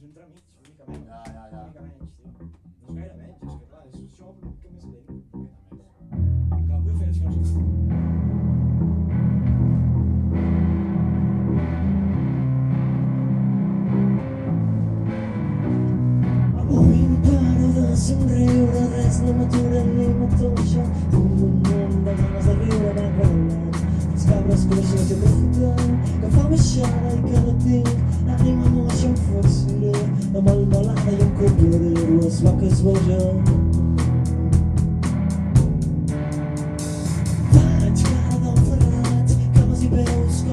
menys, un entremig, mica menys. Ja, ja, ja. Una mica menys, tio. No és gaire menys, és que clar, és això una mica més lent. Més. Clar, vull fer no sé. Avui no de somriure, res no m'atura ni m'atoixa. Que fa baixada i que no tinc ànima moixa em forçaré. La melmelada i un coplador, dues vaques vegem. Faig cara d'enferrat, cames i peus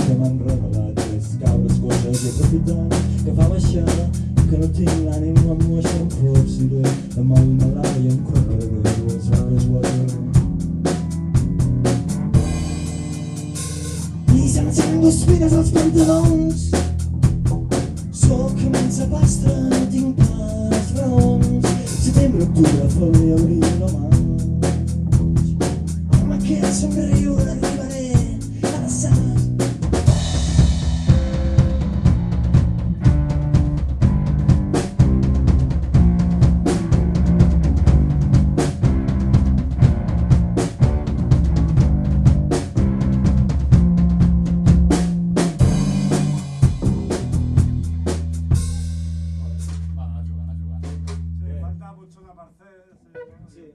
De riure m'han revelat les cabres coixes i aprofitant que fa baixada que no tinc l'ànima amb moixa em forçaré de melmelada i em correré dues vaques guardaré i se m'encengo espines als pantalons. Sóc menys pastre, no tinc pas raons. Setembre, octubre, febrer, abril, no maig amb aquest somriure Eh, sí.